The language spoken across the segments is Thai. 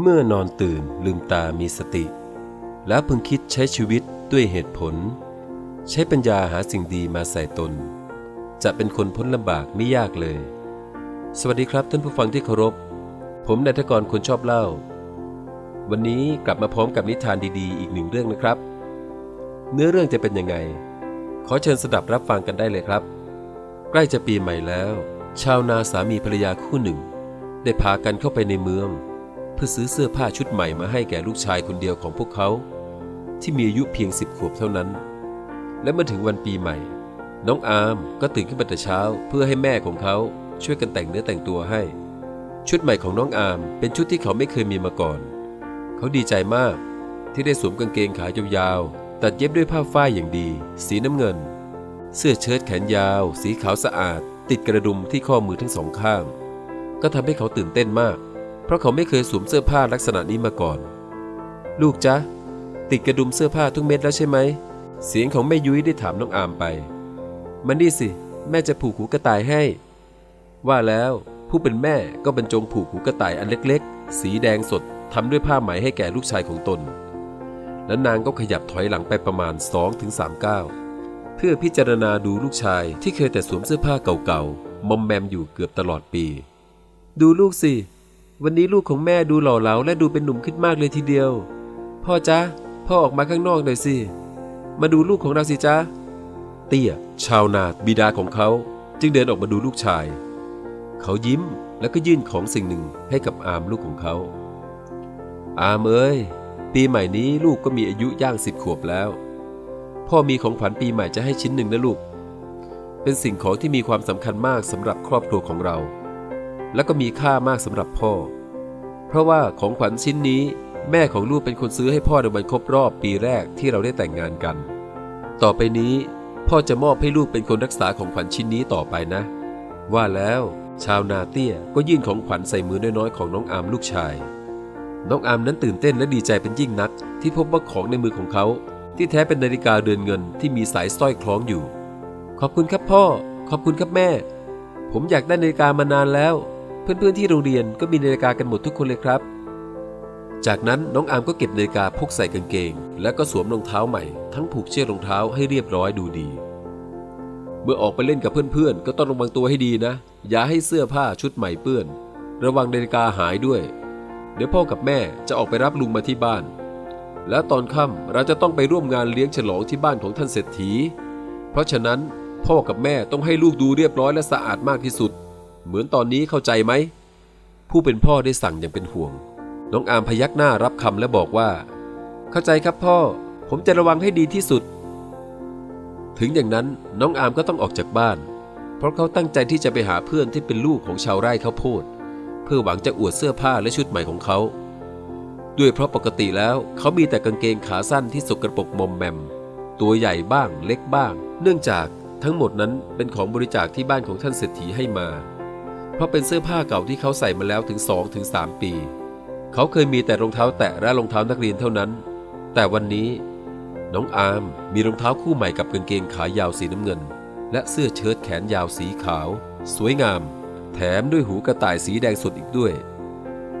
เมื่อนอนตื่นลืมตามีสติ แล้วพึงคิดใช้ชีวิตด้วยเหตุผล ใช้ปัญญาหาสิ่งดีมาใส่ตน จะเป็นคนพ้นลำบากไม่ยากเลย สวัสดีครับท่านผู้ฟังที่เคารพ ผมนายทกรคนชอบเล่า วันนี้กลับมาพร้อมกับนิทานดีๆ อีกหนึ่งเรื่องนะครับ เนื้อเรื่องจะเป็นยังไง ขอเชิญสดับรับฟังกันได้เลยครับ ใกล้จะปีใหม่แล้ว ชาวนาสามีภรรยาคู่หนึ่ง ได้พากันเข้าไปในเมือง เพื่อซื้อเสื้อผ้าชุดใหม่มาให้แก่ลูกชายคนเดียวของพวกเขา ที่มีอายุเพียงสิบขวบเท่านั้น และเมื่อถึงวันปีใหม่ น้องอาร์มก็ตื่นขึ้นมาแต่เช้า เพื่อให้แม่ของเขาช่วยกันแต่งเนื้อแต่งตัวให้ ชุดใหม่ของน้องอาร์มเป็นชุดที่เขาไม่เคยมีมาก่อน เขาดีใจมากที่ได้สวมกางเกงขายาวๆตัดเย็บด้วยผ้าฝ้ายอย่างดี สีน้ำเงิน เสื้อเชิ้ตแขนยาว สีขาวสะอาด ติดกระดุมที่ข้อมือทั้งสองข้าง ก็ทำให้เขาตื่นเต้นมาก เพราะเขาไม่เคยสวมเสื้อผ้าลักษณะนี้มาก่อน ลูกจ๊ะ ติดกระดุมเสื้อผ้าทุกเม็ดแล้วใช่ไหม เสียงของแม่ยุ้ยได้ถามน้องอามไป มันนี่สิ แม่จะผูกหูกระต่ายให้ ว่าแล้วผู้เป็นแม่ก็บรรจงผูกหูกระต่ายอันเล็กๆ สีแดงสดทำด้วยผ้าไหมให้แก่ลูกชายของตน แล้วนางก็ขยับถอยหลังไปประมาณ 2-3ก้าวเพื่อพิจารณาดูลูกชายที่เคยแต่สวมเสื้อผ้าเก่าๆ มอมแมมอยู่เกือบตลอดปี ดูลูกสิ วันนี้ลูกของแม่ดูหล่อเหลาและดูเป็นหนุ่มขึ้นมากเลยทีเดียว พ่อจ๊ะ พ่อออกมาข้างนอกหน่อยสิ มาดูลูกของเราสิจ๊ะ เตี้ย ชาวนาบิดาของเขา จึงเดินออกมาดูลูกชาย เขายิ้มแล้วก็ยื่นของสิ่งหนึ่งให้กับอามลูกของเขา อามเอ้ย ปีใหม่นี้ลูกก็มีอายุย่างสิบขวบแล้ว พ่อมีของขวัญปีใหม่จะให้ชิ้นหนึ่งนะลูก เป็นสิ่งของที่มีความสำคัญมากสำหรับครอบครัวของเรา และก็มีค่ามากสำหรับพ่อ เพราะว่าของขวัญชิ้นนี้ แม่ของลูกเป็นคนซื้อให้พ่อในวันครบรอบปีแรกที่เราได้แต่งงานกัน ต่อไปนี้ พ่อจะมอบให้ลูกเป็นคนรักษาของขวัญชิ้นนี้ต่อไปนะ ว่าแล้ว ชาวนาเตี้ยก็ยื่นของขวัญใส่มือน้อยๆของน้องอามลูกชาย น้องอามนั้นตื่นเต้นและดีใจเป็นยิ่งนัก ที่พบว่าของในมือของเขา ที่แท้เป็นนาฬิกาเดือนเงินที่มีสายสร้อยคล้องอยู่ ขอบคุณครับพ่อ ขอบคุณครับแม่ ผมอยากได้นาฬิกามานานแล้ว เพื่อนๆที่โรงเรียนก็มีนาฬิกากันหมดทุกคนเลยครับ จากนั้นน้องอามก็เก็บนาฬิกาพกใส่กางเกง แล้วก็สวมรองเท้าใหม่ ทั้งผูกเชือกรองเท้าให้เรียบร้อยดูดี เมื่อออกไปเล่นกับเพื่อนๆ ก็ต้องระวังตัวให้ดีนะ อย่าให้เสื้อผ้าชุดใหม่เปื้อน ระวังนาฬิกาหายด้วย เดี๋ยวพ่อกับแม่จะออกไปรับลุงมาที่บ้าน แล้วตอนค่ำเราจะต้องไปร่วมงานเลี้ยงฉลองที่บ้านของท่านเศรษฐี เพราะฉะนั้นพ่อกับแม่ต้องให้ลูกดูเรียบร้อยและสะอาดมากที่สุด เหมือนตอนนี้เข้าใจไหม ผู้เป็นพ่อได้สั่งอย่างเป็นห่วง น้องอามพยักหน้ารับคำและบอกว่า เข้าใจครับพ่อ ผมจะระวังให้ดีที่สุด ถึงอย่างนั้นน้องอามก็ต้องออกจากบ้าน เพราะเขาตั้งใจที่จะไปหาเพื่อนที่เป็นลูกของชาวไร่ข้าวโพด เพื่อหวังจะอวดเสื้อผ้าและชุดใหม่ของเขา ด้วยเพราะปกติแล้วเขามีแต่กางเกงขาสั้นที่สกรปรกมอมแมม ตัวใหญ่บ้างเล็กบ้าง เนื่องจากทั้งหมดนั้นเป็นของบริจาคที่บ้านของท่านเศรษฐีให้มา เพราะเป็นเสื้อผ้าเก่าที่เขาใส่มาแล้วถึง2-3ถึงปี เขาเคยมีแต่รองเท้าแตะและรองเท้านักเรียนเท่านั้น แต่วันนี้ น้องอาร์มมีรองเท้าคู่ใหม่กับกางเกงขายาวสีน้ำเงิน และเสื้อเชิ้ตแขนยาวสีขาว สวยงาม แถมด้วยหูกระต่ายสีแดงสดอีกด้วย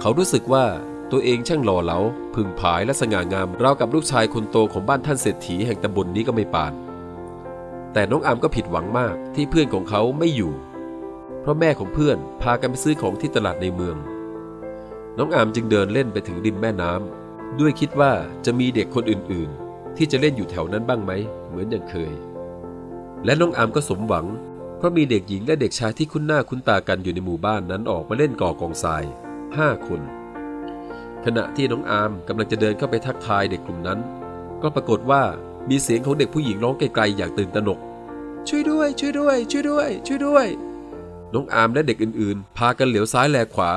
เขารู้สึกว่าตัวเองช่างหล่อเหลาพึงผายและสง่างามราวกับลูกชายคนโตของบ้านท่านเศรษฐีแห่งตำบลนนี้ก็ไม่ปานแต่น้องอามก็ผิดหวังมากที่เพื่อนของเขาไม่อยู่ เพราะแม่ของเพื่อนพากันไปซื้อของที่ตลาดในเมือง น้องอามจึงเดินเล่นไปถึงริมแม่น้ำด้วยคิดว่าจะมีเด็กคนอื่นๆ ที่จะเล่นอยู่แถวนั้นบ้างไหม เหมือนอย่างเคย และน้องอามก็สมหวัง เพราะมีเด็กหญิงและเด็กชายที่คุ้นหน้าคุ้นตากันอยู่ในหมู่บ้านนั้นออกมาเล่นก่อกองทรายห้าคน ขณะที่น้องอามกำลังจะเดินเข้าไปทักทายเด็กกลุ่มนั้น ก็ปรากฏว่ามีเสียงของเด็กผู้หญิงร้องไกลๆอย่างตื่นตระหนก ช่วยด้วย ช่วยด้วย ช่วยด้วย ช่วยด้วย น้องอามและเด็กอื่นๆ พากันเหลียวซ้ายแลขวา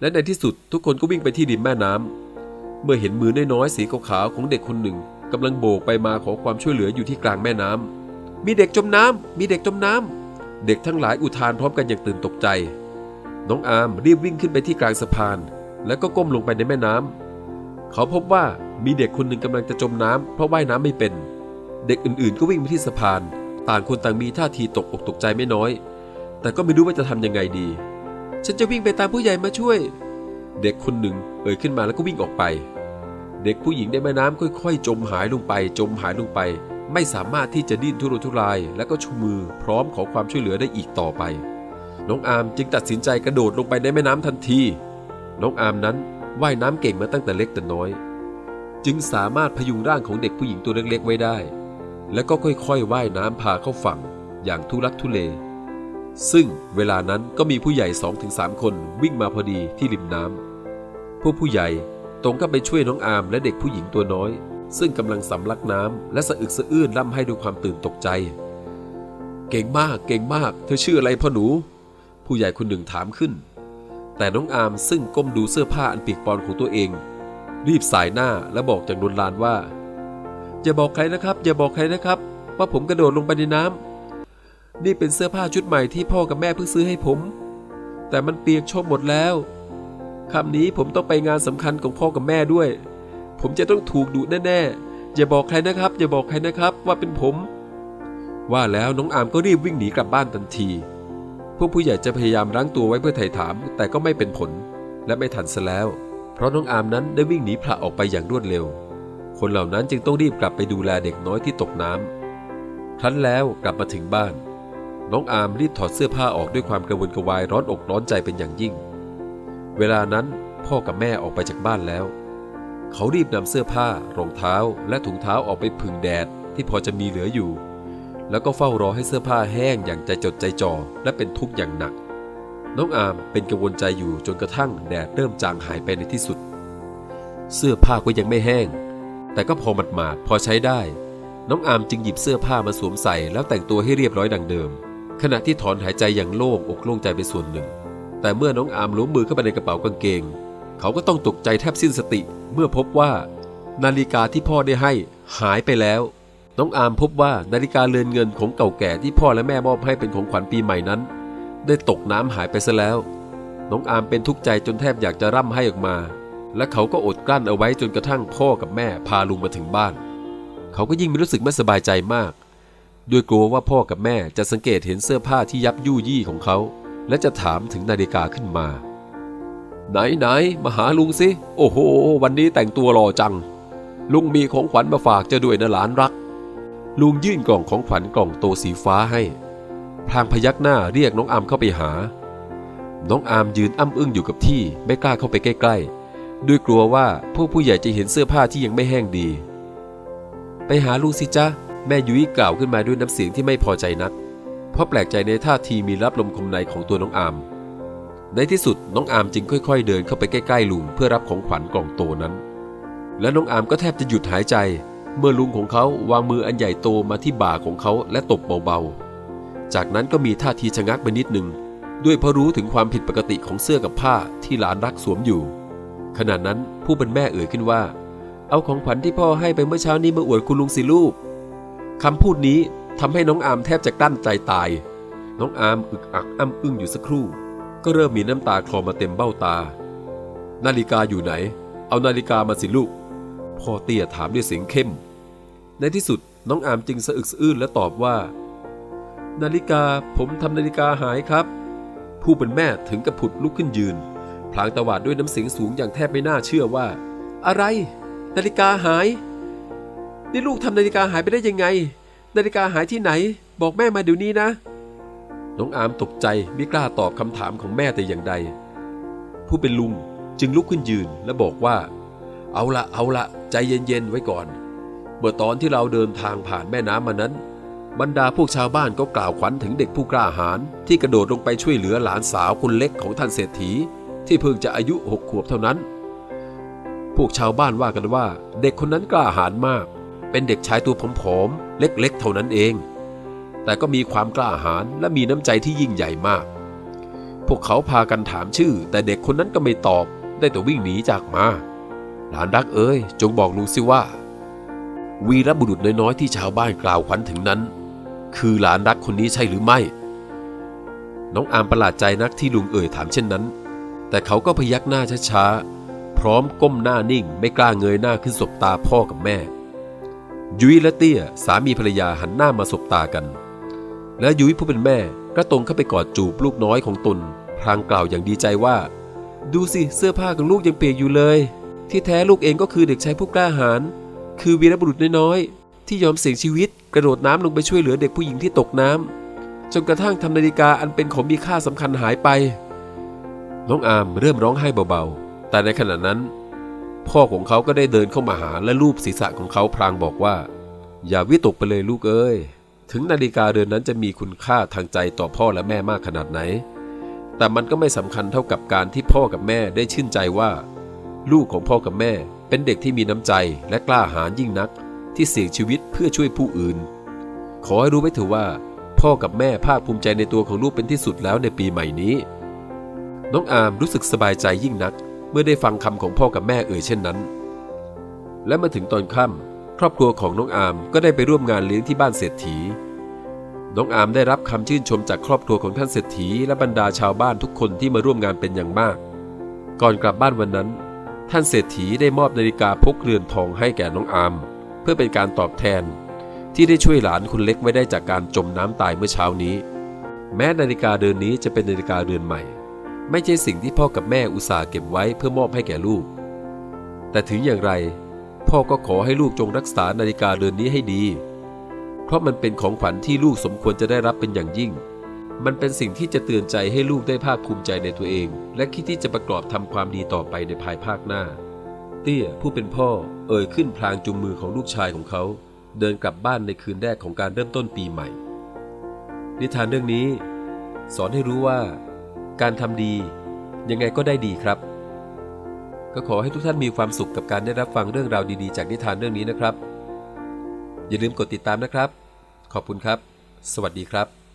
และในที่สุดทุกคนก็วิ่งไปที่ริมแม่น้ำเมื่อเห็นมือน้อยๆสีขาวๆของเด็กคนหนึ่งกำลังโบกไปมาขอความช่วยเหลืออยู่ที่กลางแม่น้ำมีเด็กจมน้ำมีเด็กจมน้ำเด็กทั้งหลายอุทานพร้อมกันอย่างตื่นตกใจ น้องอามรีบวิ่งขึ้นไปที่กลางสะพาน แล้วก็ก้มลงไปในแม่น้ำเขาพบว่ามีเด็กคนหนึ่งกำลังจะจมน้ำเพราะว่ายน้ำไม่เป็น เด็กอื่นๆ ก็วิ่งไปที่สะพาน ต่างคนต่างมีท่าทีตกอกตกใจไม่น้อย แต่ก็ไม่รู้ว่าจะทำยังไงดี ฉันจะวิ่งไปตามผู้ใหญ่มาช่วย เด็กคนหนึ่งเอ่ยขึ้นมาแล้วก็วิ่งออกไป เด็กผู้หญิงในแม่น้ำค่อย ๆ จมหายลงไป จมหายลงไป ไม่สามารถที่จะดิ้นทุรนทุราย และก็ชูมือพร้อมขอความช่วยเหลือได้อีกต่อไป น้องอามจึงตัดสินใจกระโดดลงไปในแม่น้ำทันที น้องอามนั้นว่ายน้ำเก่งมาตั้งแต่เล็กแต่น้อย จึงสามารถพยุงร่างของเด็กผู้หญิงตัวเล็กๆไว้ได้ แล้วก็ค่อยๆว่ายน้ำพาเข้าฝั่งอย่างทุลักทุเล ซึ่งเวลานั้นก็มีผู้ใหญ่ 2-3 คนวิ่งมาพอดีที่ริมน้ำพวกผู้ใหญ่ตรงก็ไปช่วยน้องอาร์มและเด็กผู้หญิงตัวน้อย ซึ่งกำลังสำลักน้ำและสะอึกสะอื้นร่ำให้ด้วยความตื่นตกใจ เก่งมากเก่งมาก เธอชื่ออะไรพ่อหนู ผู้ใหญ่คนหนึ่งถามขึ้น แต่น้องอาร์มซึ่งก้มดูเสื้อผ้าอันเปียกปอนของตัวเอง รีบสายหน้าและบอกจากนนลานว่าอย่าบอกใครนะครับอย่าบอกใครนะครับ ว่าผมกระโดดลงไปในน้ำ นี่เป็นเสื้อผ้าชุดใหม่ที่พ่อกับแม่เพิ่งซื้อให้ผม แต่มันเปียกโชมหมดแล้วคำนี้ผมต้องไปงานสำคัญของพ่อกับแม่ด้วย ผมจะต้องถูกดุแน่ๆ อย่าบอกใครนะครับ อย่าบอกใครนะครับว่าเป็นผม ว่าแล้วน้องอามก็รีบวิ่งหนีกลับบ้านทันที พวกผู้ใหญ่จะพยายามรั้งตัวไว้เพื่อไถ่ถาม แต่ก็ไม่เป็นผล และไม่ทันซะแล้ว เพราะน้องอามนั้นได้วิ่งหนีพระออกไปอย่างรวดเร็ว คนเหล่านั้นจึงต้องรีบกลับไปดูแลเด็กน้อยที่ตกน้ำครั้นแล้วกลับมาถึงบ้าน น้องอามรีบถอดเสื้อผ้าออกด้วยความกระวนกระวายร้อนอกร้อนใจเป็นอย่างยิ่ง เวลานั้นพ่อกับแม่ออกไปจากบ้านแล้ว เขารีบนำเสื้อผ้ารองเท้า และถุงเท้าออกไปพึ่งแดดที่พอจะมีเหลืออยู่ แล้วก็เฝ้ารอให้เสื้อผ้าแห้งอย่างใจจดใจจ่อและเป็นทุกข์อย่างหนัก น้องอามเป็นกังวลใจอยู่จนกระทั่งแดดเริ่มจางหายไปในที่สุด เสื้อผ้าก็ยังไม่แห้ง แต่ก็พอหมาดๆพอใช้ได้ น้องอามจึงหยิบเสื้อผ้ามาสวมใส่แล้วแต่งตัวให้เรียบร้อยดังเดิม ขณะที่ถอนหายใจอย่างโล่งอกโล่งใจไปส่วนหนึ่ง แต่เมื่อน้องอามล้วงมือเข้าไปในกระเป๋ากางเกง เขาก็ต้องตกใจแทบสิ้นสติ เมื่อพบว่า นาฬิกาที่พ่อได้ให้หายไปแล้ว น้องอามพบว่านาฬิกาเรือนเงินของเก่าแก่ที่พ่อและแม่มอบให้เป็นของขวัญปีใหม่นั้น ได้ตกน้ำหายไปซะแล้ว น้องอามเป็นทุกข์ใจจนแทบอยากจะร่ำให้ออกมา และเขาก็อดกลั้นเอาไว้จนกระทั่งพ่อกับแม่พาลุงมาถึงบ้าน เขาก็ยิ่งไม่รู้สึกไม่สบายใจมาก ด้วยกลัวว่าพ่อกับแม่จะสังเกตเห็นเสื้อผ้าที่ยับยู่ยี่ของเขา และจะถามถึงนาฬิกาขึ้นมา ไหนไหนมาหาลุงสิ โอ้โห วันนี้แต่งตัวหล่อจัง ลุงมีของขวัญมาฝากจะด้วยนะหลานรัก ลุงยื่นกล่องของขวัญกล่องโตสีฟ้าให้ พลางพยักหน้าเรียกน้องอามเข้าไปหา น้องอามยืนอ้ำอึ้งอยู่กับที่ไม่กล้าเข้าไปใกล้ๆ ด้วยกลัวว่าพวกผู้ใหญ่จะเห็นเสื้อผ้าที่ยังไม่แห้งดี ไปหาลุงสิจ๊ะ แม่ยุ้ยกล่าวขึ้นมาด้วยน้ำเสียงที่ไม่พอใจนัก เพราะแปลกใจในท่าทีมีรับลมคมในของตัวน้องอาม ในที่สุดน้องอามจึงค่อย ๆ เดินเข้าไปใกล้ๆลุงเพื่อรับของขวัญกล่องโตนั้น และน้องอามก็แทบจะหยุดหายใจ เมื่อลุงของเขาวางมืออันใหญ่โตมาที่บ่าของเขาและตบเบาๆ จากนั้นก็มีท่าทีชะงักไปนิดหนึ่งด้วยเพราะรู้ถึงความผิดปกติของเสื้อกับผ้าที่หลานรักสวมอยู่ ขณะนั้นผู้เป็นแม่เอ่ยขึ้นว่า เอาของขวัญที่พ่อให้ไปเมื่อเช้านี้มาอวดคุณลุงสิลูก คำพูดนี้ทำให้น้องอามแทบจะกลั้นใจตาย น้องอามอึกอักอ้ำอึ้งอยู่สักครู่ ก็เริ่มมีน้ำตาคลอมาเต็มเบ้าตา นาฬิกาอยู่ไหน เอานาฬิกามาสิลูก พ่อเตี้ยถามด้วยเสียงเข้ม ในที่สุดน้องอามจึงสะอึกสะอื้นและตอบว่า นาฬิกาผมทำนาฬิกาหายครับ ผู้เป็นแม่ถึงกับผุดลุกขึ้นยืน พลางตวาดด้วยน้ำเสียงสูงอย่างแทบไม่น่าเชื่อว่า อะไร นาฬิกาหาย นี่ลูกทำนาฬิกาหายไปได้ยังไง นาฬิกาหายที่ไหน บอกแม่มาเดี๋ยวนี้นะ น้องอามตกใจไม่กล้าตอบคำถามของแม่แต่อย่างใด ผู้เป็นลุงจึงลุกขึ้นยืนและบอกว่า เอาละเอาละใจเย็นๆไว้ก่อน เมื่อตอนที่เราเดินทางผ่านแม่น้ำมานั้น บรรดาพวกชาวบ้านก็กล่าวขวัญถึงเด็กผู้กล้าหาญที่กระโดดลงไปช่วยเหลือหลานสาวคนเล็กของท่านเศรษฐี ที่เพิ่งจะอายุหกขวบเท่านั้น พวกชาวบ้านว่ากันว่า เด็กคนนั้นกล้าหาญมาก เป็นเด็กชายตัวผอมๆ เล็กๆ เท่านั้นเอง แต่ก็มีความกล้าหาญและมีน้ำใจที่ยิ่งใหญ่มาก พวกเขาพากันถามชื่อ แต่เด็กคนนั้นก็ไม่ตอบ ได้แต่วิ่งหนีจากมา หลานรักเอ้ยจงบอกลุงสิว่า วีรบุรุษน้อยๆที่ชาวบ้านกล่าวขวัญถึงนั้น คือหลานรักคนนี้ใช่หรือไม่ น้องอามประหลาดใจนักที่ลุงเอ่ยถามเช่นนั้น แต่เขาก็พยักหน้าช้าๆพร้อมก้มหน้านิ่งไม่กล้าเงยหน้าขึ้นสบตาพ่อกับแม่ ยุ้ยและเตี้ยสามีภรรยาหันหน้ามาสบตากัน และยุ้ยผู้เป็นแม่ก็ตรงเข้าไปกอดจูบลูกน้อยของตน พลางกล่าวอย่างดีใจว่า ดูสิเสื้อผ้าของลูกยังเปียกอยู่เลย ที่แท้ลูกเองก็คือเด็กชายผู้กล้าหาญคือวีรบุรุษน้อยๆที่ยอมเสี่ยงชีวิต กระโดดน้ำลงไปช่วยเหลือเด็กผู้หญิงที่ตกน้ำจนกระทั่งทำนาฬิกาอันเป็นของมีค่าสำคัญหายไป น้องอามเริ่มร้องไห้เบาๆ แต่ในขณะนั้น พ่อของเขาก็ได้เดินเข้ามาหาและลูบศีรษะของเขาพลางบอกว่า อย่าวิตกไปเลยลูกเอ้ย ถึงนาฬิกาเรือนนั้นจะมีคุณค่าทางใจต่อพ่อและแม่มากขนาดไหน แต่มันก็ไม่สำคัญเท่ากับการที่พ่อกับแม่ได้ชื่นใจว่า ลูกของพ่อกับแม่เป็นเด็กที่มีน้ำใจและกล้าหาญยิ่งนัก ที่เสี่ยงชีวิตเพื่อช่วยผู้อื่น ขอให้รู้ไว้เถอะว่า พ่อกับแม่ภาคภูมิใจในตัวของลูกเป็นที่สุดแล้วในปีใหม่นี้ น้องอามรู้สึกสบายใจยิ่งนัก เมื่อได้ฟังคำของพ่อกับแม่เอ่ยเช่นนั้น และมาถึงตอนค่ำครอบครัวของน้องอามก็ได้ไปร่วมงานเลี้ยงที่บ้านเศรษฐี น้องอามได้รับคำชื่นชมจากครอบครัวของท่านเศรษฐีและบรรดาชาวบ้านทุกคนที่มาร่วมงานเป็นอย่างมาก ก่อนกลับบ้านวันนั้น ท่านเศรษฐีได้มอบนาฬิกาพกเรือนทองให้แก่น้องอาม เพื่อเป็นการตอบแทน ที่ได้ช่วยหลานคนเล็กไว้ได้จากการจมน้ำตายเมื่อเช้านี้ แม้นาฬิกาเรือนนี้จะเป็นนาฬิกาเรือนใหม่ ไม่ใช่สิ่งที่พ่อกับแม่อุตส่าห์เก็บไว้เพื่อมอบให้แก่ลูก แต่ถึงอย่างไร พ่อก็ขอให้ลูกจงรักษานาฬิกาเรือนนี้ให้ดี เพราะมันเป็นของขวัญที่ลูกสมควรจะได้รับเป็นอย่างยิ่ง มันเป็นสิ่งที่จะเตือนใจให้ลูกได้ภาคภูมิใจในตัวเอง และคิดที่จะประกอบทำความดีต่อไปในภายภาคหน้า เตี้ยผู้เป็นพ่อเอ่ยขึ้นพลางจุงมือของลูกชายของเขา เดินกลับบ้านในคืนแรกของการเริ่มต้นปีใหม่ นิทานเรื่องนี้ สอนให้รู้ว่า การทำดี ยังไงก็ได้ดีครับ ก็ขอให้ทุกท่านมีความสุขกับการได้รับฟังเรื่องราวดีๆ จากนิทานเรื่องนี้นะครับ อย่าลืมกดติดตามนะครับ ขอบคุณครับ สวัสดีครับ